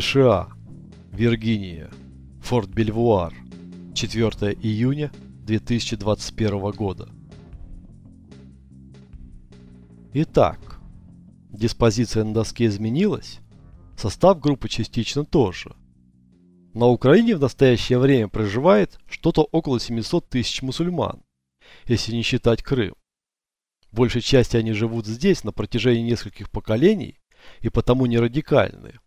США. Виргиния. Форт Бельвуар. 4 июня 2021 года. Итак, диспозиция на доске изменилась, состав группы частично тоже. На Украине в настоящее время проживает что-то около 700 тысяч мусульман, если не считать Крым. Большей части они живут здесь на протяжении нескольких поколений и потому не радикальны.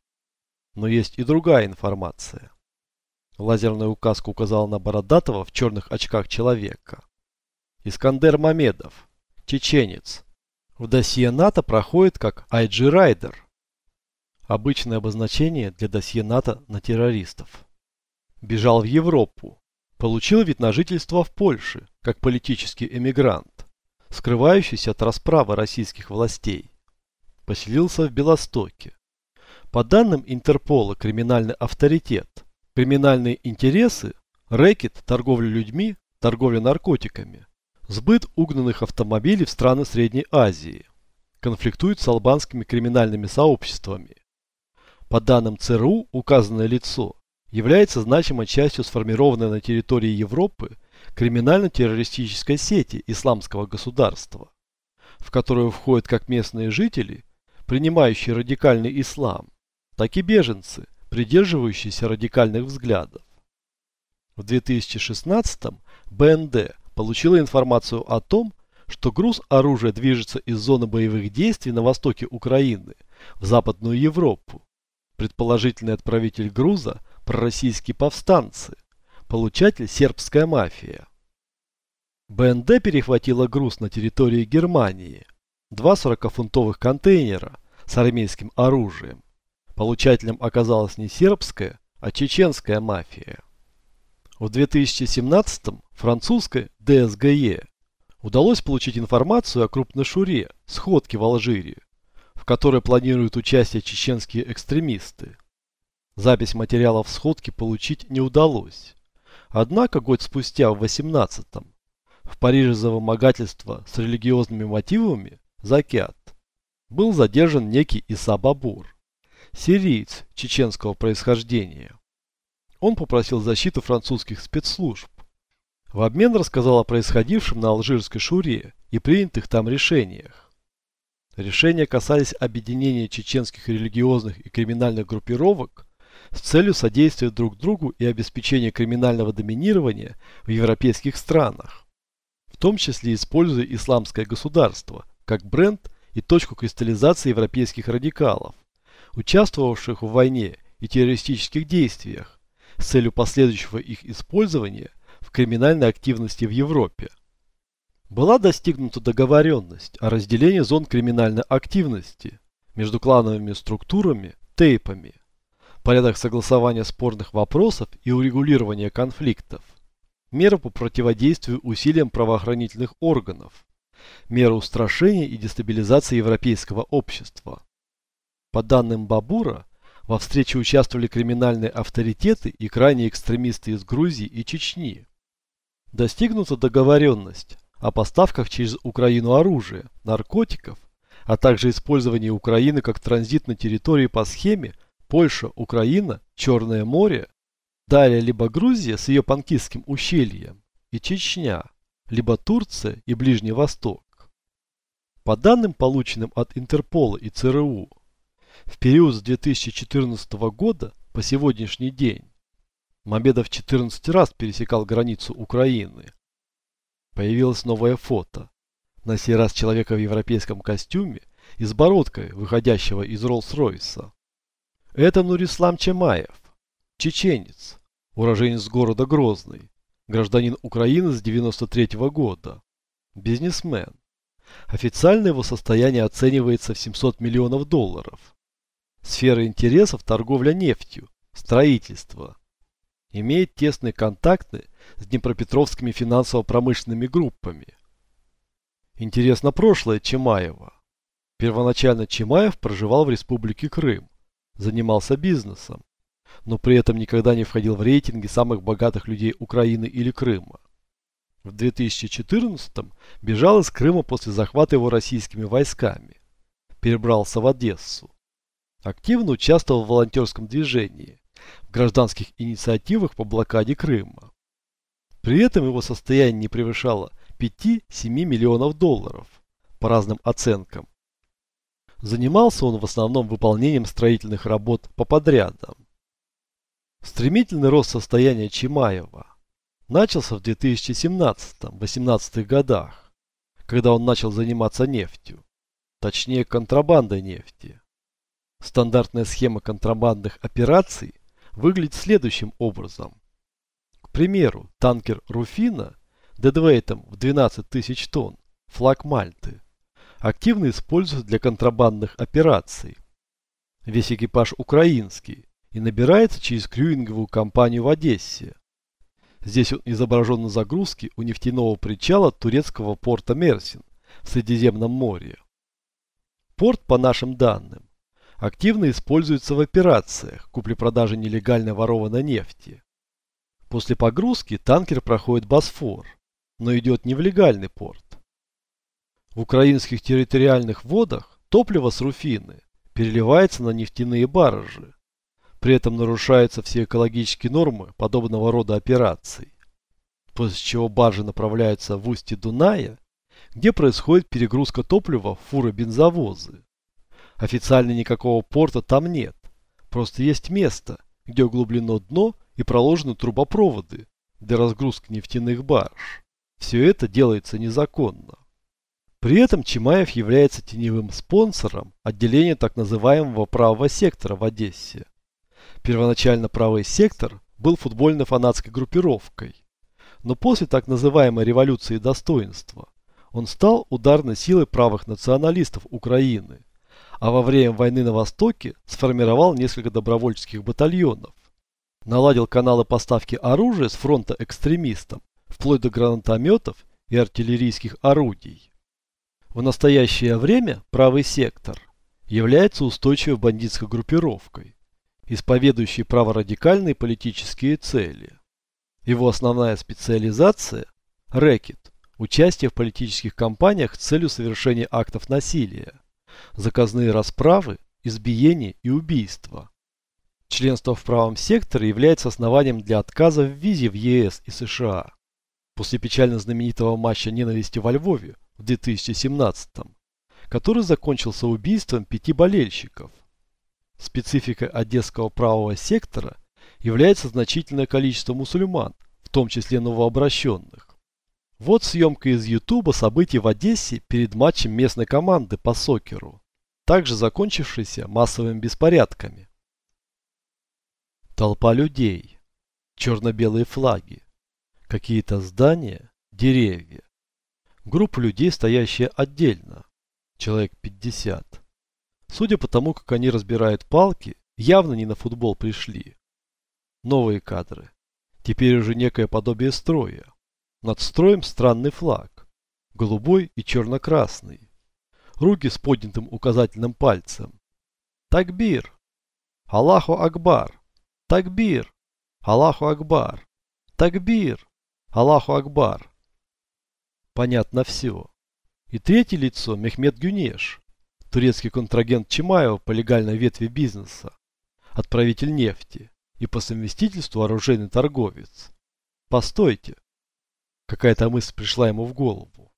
Но есть и другая информация. Лазерная указка указала на бородатого в черных очках человека. Искандер Мамедов, чеченец. В досье НАТО проходит как IG Rider. Обычное обозначение для досье НАТО на террористов. Бежал в Европу. Получил вид на жительство в Польше, как политический эмигрант, скрывающийся от расправы российских властей. Поселился в Белостоке. По данным Интерпола, криминальный авторитет, криминальные интересы, рэкет, торговля людьми, торговля наркотиками, сбыт угнанных автомобилей в страны Средней Азии, конфликтует с албанскими криминальными сообществами. По данным ЦРУ, указанное лицо является значимой частью сформированной на территории Европы криминально-террористической сети исламского государства, в которую входят как местные жители, принимающие радикальный ислам, так и беженцы, придерживающиеся радикальных взглядов. В 2016-м БНД получила информацию о том, что груз оружия движется из зоны боевых действий на востоке Украины в Западную Европу. Предположительный отправитель груза – пророссийские повстанцы, получатель – сербская мафия. БНД перехватила груз на территории Германии. Два 40-фунтовых контейнера с армейским оружием Получателем оказалась не сербская, а чеченская мафия. В 2017-м французской ДСГЕ удалось получить информацию о крупной шуре, сходке в Алжире, в которой планируют участие чеченские экстремисты. Запись материалов сходки получить не удалось. Однако год спустя, в 18-м, в Париже за вымогательство с религиозными мотивами, Закят, был задержан некий Иса Бабур сириец чеченского происхождения. Он попросил защиты французских спецслужб. В обмен рассказал о происходившем на Алжирской шуре и принятых там решениях. Решения касались объединения чеченских религиозных и криминальных группировок с целью содействия друг другу и обеспечения криминального доминирования в европейских странах, в том числе используя исламское государство как бренд и точку кристаллизации европейских радикалов участвовавших в войне и террористических действиях с целью последующего их использования в криминальной активности в Европе. Была достигнута договоренность о разделении зон криминальной активности между клановыми структурами, тейпами, порядок согласования спорных вопросов и урегулирования конфликтов, меры по противодействию усилиям правоохранительных органов, меры устрашения и дестабилизации европейского общества. По данным Бабура, во встрече участвовали криминальные авторитеты и крайние экстремисты из Грузии и Чечни. Достигнута договоренность о поставках через Украину оружия, наркотиков, а также использовании Украины как транзитной территории по схеме Польша, Украина, Черное море, далее либо Грузия с ее Панкистским ущельем и Чечня, либо Турция и Ближний Восток. По данным, полученным от Интерпола и ЦРУ, в период с 2014 года по сегодняшний день Мамедов 14 раз пересекал границу Украины. Появилось новое фото. На сей раз человека в европейском костюме и с бородкой, выходящего из Роллс-Ройса. Это Нурислам Чемаев, чеченец, уроженец города Грозный, гражданин Украины с 93 -го года, бизнесмен. Официально его состояние оценивается в 700 миллионов долларов. Сфера интересов – торговля нефтью, строительство. Имеет тесные контакты с днепропетровскими финансово-промышленными группами. Интересно прошлое Чимаева. Первоначально Чимаев проживал в республике Крым, занимался бизнесом, но при этом никогда не входил в рейтинги самых богатых людей Украины или Крыма. В 2014-м бежал из Крыма после захвата его российскими войсками. Перебрался в Одессу. Активно участвовал в волонтерском движении, в гражданских инициативах по блокаде Крыма. При этом его состояние не превышало 5-7 миллионов долларов, по разным оценкам. Занимался он в основном выполнением строительных работ по подрядам. Стремительный рост состояния Чимаева начался в 2017-18 годах, когда он начал заниматься нефтью, точнее контрабандой нефти. Стандартная схема контрабандных операций выглядит следующим образом. К примеру, танкер «Руфина» дедвейтом в 12 тысяч тонн, флаг Мальты, активно используется для контрабандных операций. Весь экипаж украинский и набирается через крюинговую компанию в Одессе. Здесь он изображен на загрузке у нефтяного причала турецкого порта Мерсин в Средиземном море. Порт, по нашим данным, активно используется в операциях купли-продажи нелегально ворованной нефти. После погрузки танкер проходит Босфор, но идет не в легальный порт. В украинских территориальных водах топливо с Руфины переливается на нефтяные баржи. При этом нарушаются все экологические нормы подобного рода операций. После чего баржи направляются в устье Дуная, где происходит перегрузка топлива в фуры-бензовозы. Официально никакого порта там нет. Просто есть место, где углублено дно и проложены трубопроводы для разгрузки нефтяных барж. Все это делается незаконно. При этом Чимаев является теневым спонсором отделения так называемого правого сектора в Одессе. Первоначально правый сектор был футбольно-фанатской группировкой, но после так называемой революции достоинства он стал ударной силой правых националистов Украины а во время войны на Востоке сформировал несколько добровольческих батальонов. Наладил каналы поставки оружия с фронта экстремистам, вплоть до гранатометов и артиллерийских орудий. В настоящее время правый сектор является устойчивой бандитской группировкой, исповедующей праворадикальные политические цели. Его основная специализация – рэкет – участие в политических кампаниях с целью совершения актов насилия заказные расправы, избиения и убийства. Членство в правом секторе является основанием для отказа в визе в ЕС и США. После печально знаменитого матча ненависти во Львове в 2017 который закончился убийством пяти болельщиков. Спецификой одесского правого сектора является значительное количество мусульман, в том числе новообращенных. Вот съемка из Ютуба событий в Одессе перед матчем местной команды по сокеру, также закончившейся массовыми беспорядками. Толпа людей, черно-белые флаги, какие-то здания, деревья. Группа людей, стоящая отдельно, человек 50. Судя по тому, как они разбирают палки, явно не на футбол пришли. Новые кадры. Теперь уже некое подобие строя. Над строем странный флаг. Голубой и черно-красный. Руки с поднятым указательным пальцем. Такбир! Аллаху Акбар! Такбир! Аллаху Акбар! Такбир! Аллаху Акбар! Понятно все. И третье лицо Мехмед Гюнеш, турецкий контрагент Чимаева по легальной ветви бизнеса, отправитель нефти и по совместительству оружейный торговец. Постойте, Какая-то мысль пришла ему в голову.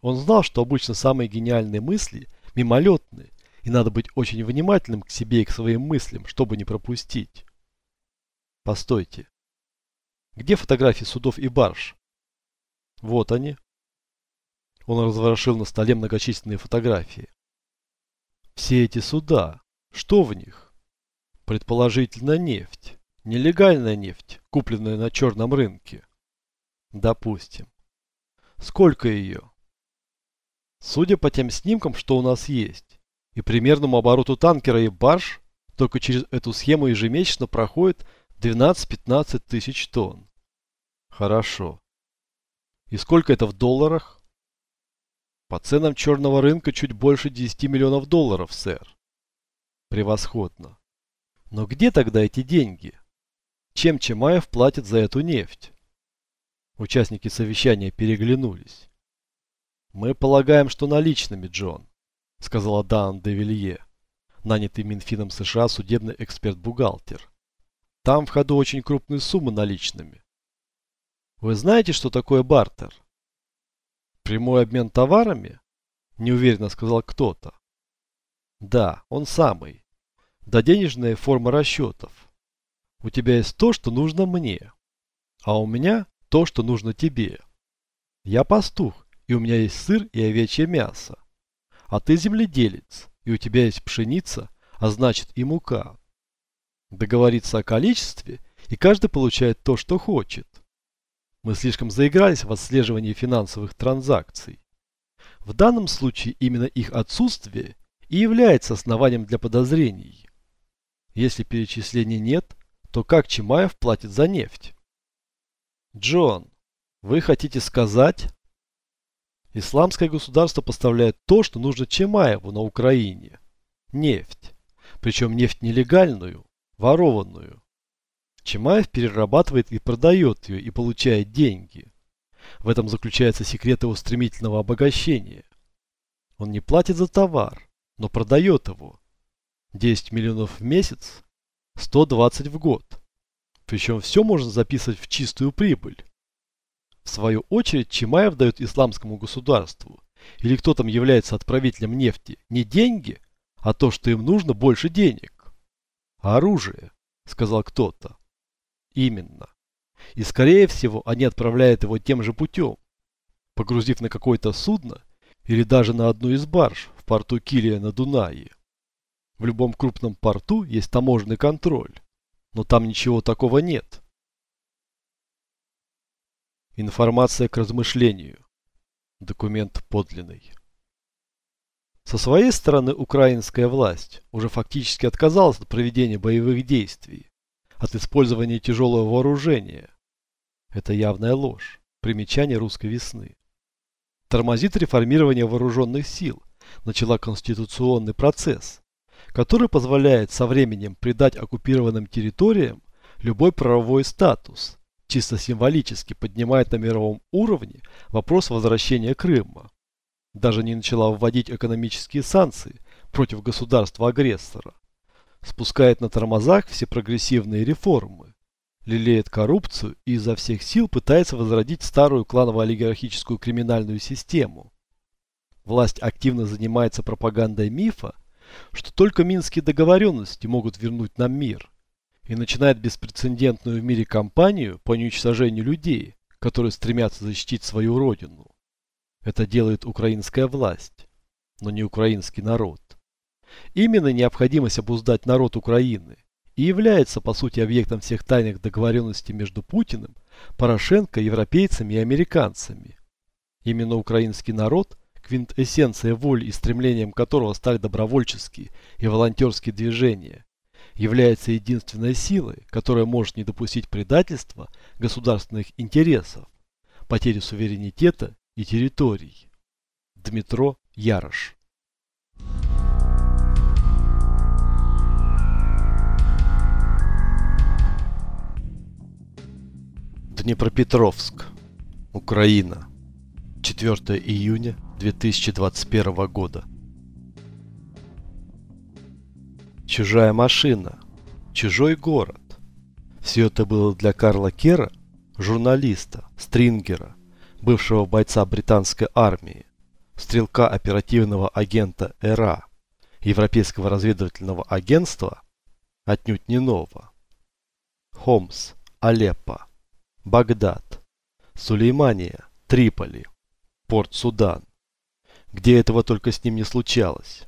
Он знал, что обычно самые гениальные мысли мимолетные, и надо быть очень внимательным к себе и к своим мыслям, чтобы не пропустить. Постойте. Где фотографии судов и барж? Вот они. Он разворошил на столе многочисленные фотографии. Все эти суда, что в них? Предположительно нефть. Нелегальная нефть, купленная на черном рынке. Допустим. Сколько ее? Судя по тем снимкам, что у нас есть, и примерному обороту танкера и барж, только через эту схему ежемесячно проходит 12-15 тысяч тонн. Хорошо. И сколько это в долларах? По ценам черного рынка чуть больше 10 миллионов долларов, сэр. Превосходно. Но где тогда эти деньги? Чем Чемаев платит за эту нефть? Участники совещания переглянулись. «Мы полагаем, что наличными, Джон», — сказала Дан де Вилье. нанятый Минфином США судебный эксперт-бухгалтер. Там в ходу очень крупные суммы наличными. Вы знаете, что такое бартер? Прямой обмен товарами? Неуверенно сказал кто-то. Да, он самый. Да денежная форма расчетов. У тебя есть то, что нужно мне, а у меня то, что нужно тебе. Я пастух, и у меня есть сыр и овечье мясо. А ты земледелец, и у тебя есть пшеница, а значит и мука. Договориться о количестве, и каждый получает то, что хочет. Мы слишком заигрались в отслеживании финансовых транзакций. В данном случае именно их отсутствие и является основанием для подозрений. Если перечислений нет, то как Чимаев платит за нефть? Джон, вы хотите сказать? Исламское государство поставляет то, что нужно Чимаеву на Украине. Нефть. Причем нефть нелегальную, ворованную. Чимаев перерабатывает и продает ее и получает деньги. В этом заключается секрет его стремительного обогащения. Он не платит за товар, но продает его. 10 миллионов в месяц, 120 в год. Причем все можно записывать в чистую прибыль. В свою очередь Чимаев дает исламскому государству, или кто там является отправителем нефти, не деньги, а то, что им нужно больше денег. Оружие, сказал кто-то. Именно. И скорее всего они отправляют его тем же путем, погрузив на какое-то судно или даже на одну из барж в порту Килия на Дунае. В любом крупном порту есть таможенный контроль, но там ничего такого нет. Информация к размышлению. Документ подлинный. Со своей стороны украинская власть уже фактически отказалась от проведения боевых действий, от использования тяжелого вооружения. Это явная ложь. Примечание русской весны. Тормозит реформирование вооруженных сил. Начала конституционный процесс, который позволяет со временем придать оккупированным территориям любой правовой статус, чисто символически поднимает на мировом уровне вопрос возвращения Крыма. Даже не начала вводить экономические санкции против государства-агрессора, спускает на тормозах все прогрессивные реформы, лелеет коррупцию и изо всех сил пытается возродить старую кланово-олигархическую криминальную систему. Власть активно занимается пропагандой мифа, что только минские договоренности могут вернуть нам мир, и начинает беспрецедентную в мире кампанию по уничтожению людей, которые стремятся защитить свою родину. Это делает украинская власть, но не украинский народ. Именно необходимость обуздать народ Украины и является по сути объектом всех тайных договоренностей между Путиным, Порошенко, европейцами и американцами. Именно украинский народ, квинтэссенция воли и стремлением которого стали добровольческие и волонтерские движения, является единственной силой, которая может не допустить предательства государственных интересов, потери суверенитета и территорий. Дмитро Ярош Днепропетровск, Украина. 4 июня 2021 года. Чужая машина, чужой город. Все это было для Карла Кера, журналиста, стрингера, бывшего бойца британской армии, стрелка оперативного агента ЭРА, Европейского разведывательного агентства, отнюдь не ново. Хомс, Алеппо, Багдад, Сулеймания, Триполи, Порт Судан, где этого только с ним не случалось.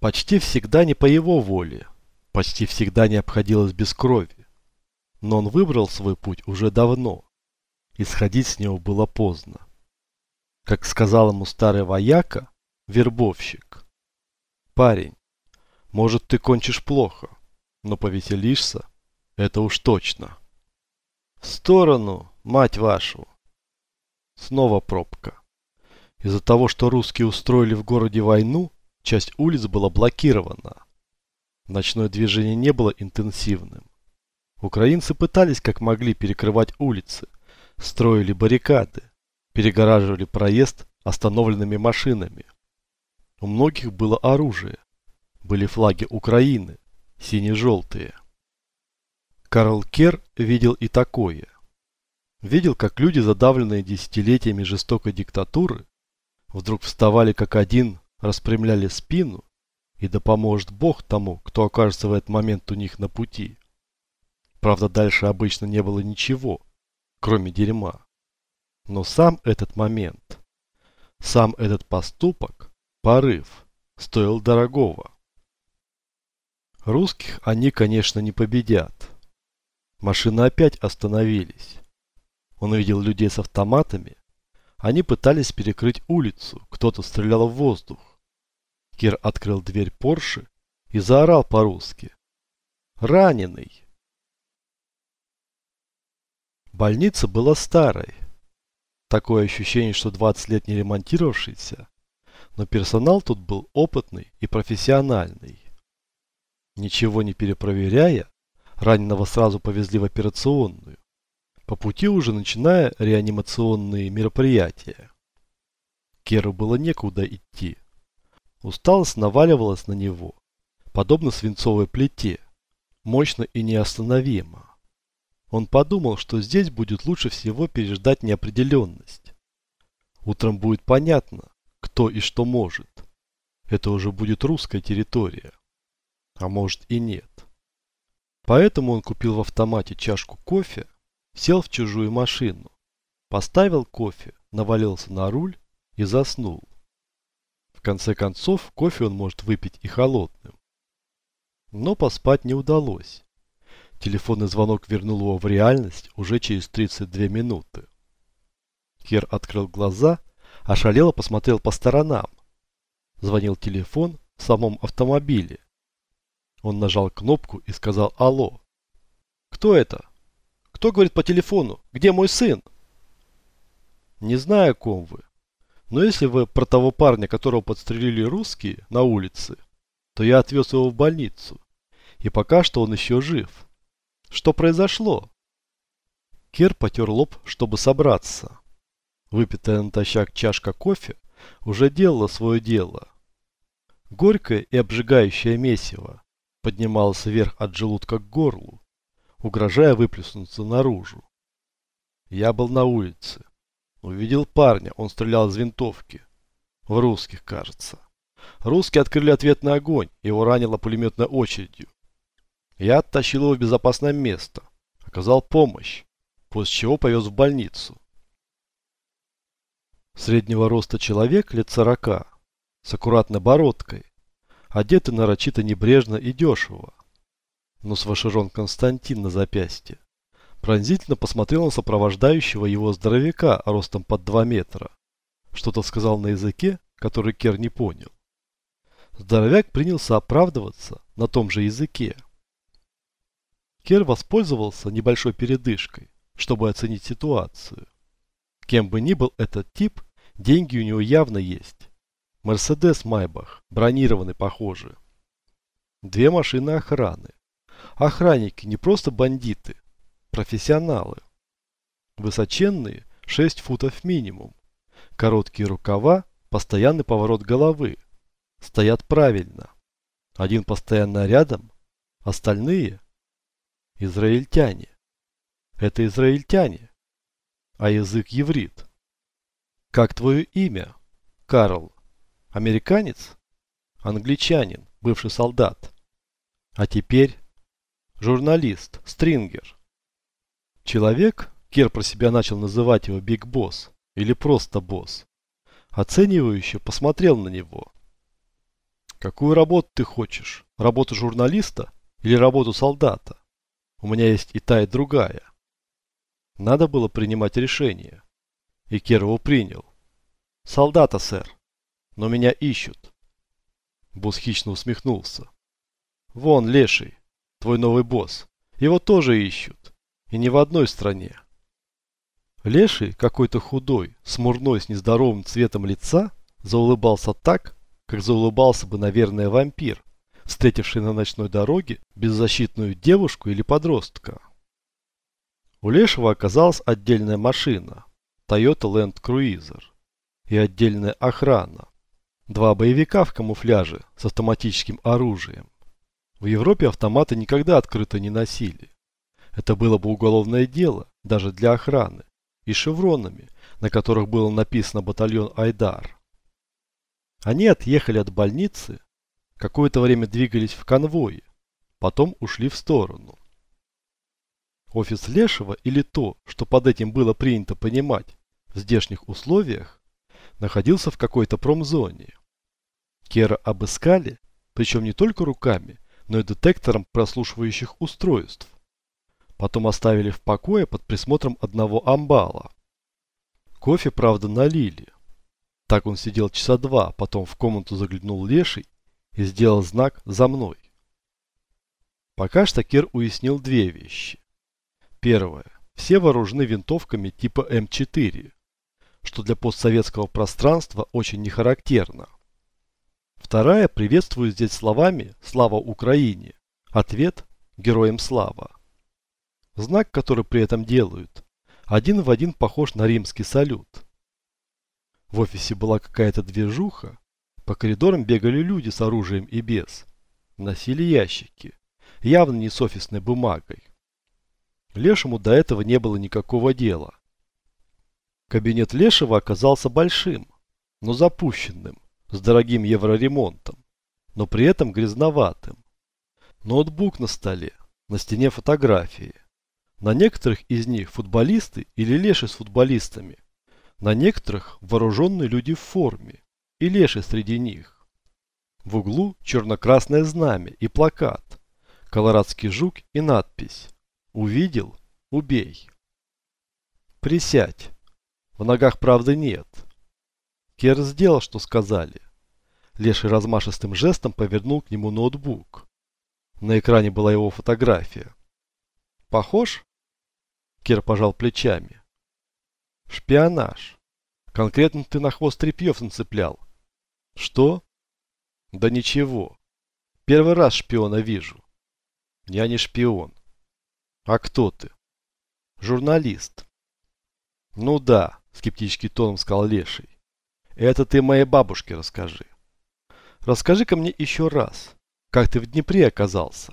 Почти всегда не по его воле, почти всегда не обходилось без крови. Но он выбрал свой путь уже давно, и сходить с него было поздно. Как сказал ему старый вояка, вербовщик. Парень, может ты кончишь плохо, но повеселишься, это уж точно. В сторону, мать вашу. Снова пробка. Из-за того, что русские устроили в городе войну, часть улиц была блокирована. Ночное движение не было интенсивным. Украинцы пытались как могли перекрывать улицы, строили баррикады, перегораживали проезд остановленными машинами. У многих было оружие, были флаги Украины, сине-желтые. Карл Кер видел и такое. Видел, как люди, задавленные десятилетиями жестокой диктатуры, вдруг вставали как один, распрямляли спину, и да поможет Бог тому, кто окажется в этот момент у них на пути. Правда, дальше обычно не было ничего, кроме дерьма. Но сам этот момент, сам этот поступок, порыв, стоил дорогого. Русских они, конечно, не победят. Машины опять остановились. Он видел людей с автоматами. Они пытались перекрыть улицу, кто-то стрелял в воздух. Кир открыл дверь Порше и заорал по-русски. «Раненый!» Больница была старой. Такое ощущение, что 20 лет не ремонтировавшийся. Но персонал тут был опытный и профессиональный. Ничего не перепроверяя, раненого сразу повезли в операционную. По пути уже начиная реанимационные мероприятия. Керу было некуда идти. Усталость наваливалась на него, подобно свинцовой плите, мощно и неостановимо. Он подумал, что здесь будет лучше всего переждать неопределенность. Утром будет понятно, кто и что может. Это уже будет русская территория. А может и нет. Поэтому он купил в автомате чашку кофе, сел в чужую машину, поставил кофе, навалился на руль и заснул. В конце концов, кофе он может выпить и холодным. Но поспать не удалось. Телефонный звонок вернул его в реальность уже через 32 минуты. Кер открыл глаза, ошалело посмотрел по сторонам. Звонил телефон в самом автомобиле. Он нажал кнопку и сказал «Алло». «Кто это? Кто говорит по телефону? Где мой сын?» «Не знаю, ком вы. Но если вы про того парня, которого подстрелили русские на улице, то я отвез его в больницу. И пока что он еще жив». Что произошло? Кер потер лоб, чтобы собраться. Выпитая натощак чашка кофе уже делала свое дело. Горькое и обжигающее месиво поднималось вверх от желудка к горлу, угрожая выплеснуться наружу. Я был на улице. Увидел парня, он стрелял из винтовки. В русских, кажется. Русские открыли ответный огонь, его ранило пулеметной очередью. Я оттащил его в безопасное место, оказал помощь, после чего повез в больницу. Среднего роста человек лет сорока, с аккуратной бородкой, одетый нарочито небрежно и дешево. Но с Вашерон Константин на запястье пронзительно посмотрел на сопровождающего его здоровяка ростом под 2 метра. Что-то сказал на языке, который Кер не понял. Здоровяк принялся оправдываться на том же языке. Кер воспользовался небольшой передышкой, чтобы оценить ситуацию. Кем бы ни был этот тип, деньги у него явно есть. Мерседес Майбах, бронированный, похоже. Две машины охраны. Охранники не просто бандиты, профессионалы. Высоченные, 6 футов минимум. Короткие рукава, постоянный поворот головы. Стоят правильно. Один постоянно рядом, остальные Израильтяне. Это израильтяне. А язык еврит. Как твое имя? Карл. Американец? Англичанин, бывший солдат. А теперь журналист, стрингер. Человек, Кер про себя начал называть его Биг Босс или просто Босс, оценивающе посмотрел на него. Какую работу ты хочешь? Работу журналиста или работу солдата? У меня есть и та, и другая. Надо было принимать решение. И Кер его принял. Солдата, сэр. Но меня ищут. Босс хищно усмехнулся. Вон, леший, твой новый босс. Его тоже ищут. И не в одной стране. Леший, какой-то худой, смурной, с нездоровым цветом лица, заулыбался так, как заулыбался бы, наверное, вампир, встретивший на ночной дороге беззащитную девушку или подростка. У Лешего оказалась отдельная машина Toyota Land Cruiser и отдельная охрана. Два боевика в камуфляже с автоматическим оружием. В Европе автоматы никогда открыто не носили. Это было бы уголовное дело, даже для охраны, и шевронами, на которых было написано батальон Айдар. Они отъехали от больницы, какое-то время двигались в конвое, потом ушли в сторону. Офис Лешего или то, что под этим было принято понимать в здешних условиях, находился в какой-то промзоне. Кера обыскали, причем не только руками, но и детектором прослушивающих устройств. Потом оставили в покое под присмотром одного амбала. Кофе, правда, налили. Так он сидел часа два, потом в комнату заглянул Леший и сделал знак «За мной». Пока что Кер уяснил две вещи. Первое. Все вооружены винтовками типа М4, что для постсоветского пространства очень нехарактерно. Вторая приветствую здесь словами «Слава Украине». Ответ «Героям слава». Знак, который при этом делают, один в один похож на римский салют. В офисе была какая-то движуха, по коридорам бегали люди с оружием и без. Носили ящики, явно не с офисной бумагой. Лешему до этого не было никакого дела. Кабинет Лешего оказался большим, но запущенным, с дорогим евроремонтом, но при этом грязноватым. Ноутбук на столе, на стене фотографии. На некоторых из них футболисты или леши с футболистами. На некоторых вооруженные люди в форме и леши среди них. В углу черно-красное знамя и плакат, колорадский жук и надпись Увидел? Убей. Присядь. В ногах правды нет. Кер сделал, что сказали. Леший размашистым жестом повернул к нему ноутбук. На экране была его фотография. Похож? Кер пожал плечами. Шпионаж. Конкретно ты на хвост тряпьев нацеплял. Что? Да ничего. Первый раз шпиона вижу. Я не шпион. А кто ты? Журналист. Ну да, скептический тоном сказал Леший. Это ты моей бабушке расскажи. Расскажи-ка мне еще раз, как ты в Днепре оказался.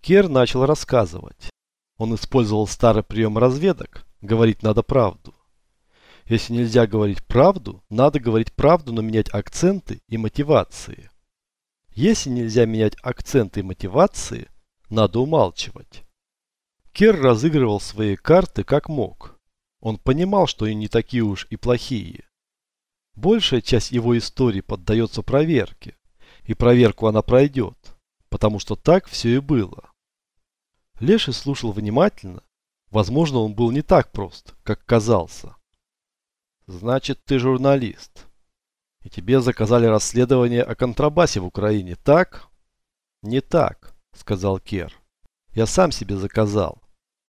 Кер начал рассказывать. Он использовал старый прием разведок, говорить надо правду. Если нельзя говорить правду, надо говорить правду, но менять акценты и мотивации. Если нельзя менять акценты и мотивации, надо умалчивать. Кер разыгрывал свои карты как мог. Он понимал, что они не такие уж и плохие. Большая часть его истории поддается проверке, и проверку она пройдет, потому что так все и было. Леший слушал внимательно. Возможно, он был не так прост, как казался. «Значит, ты журналист. И тебе заказали расследование о контрабасе в Украине, так?» «Не так», — сказал Кер. «Я сам себе заказал.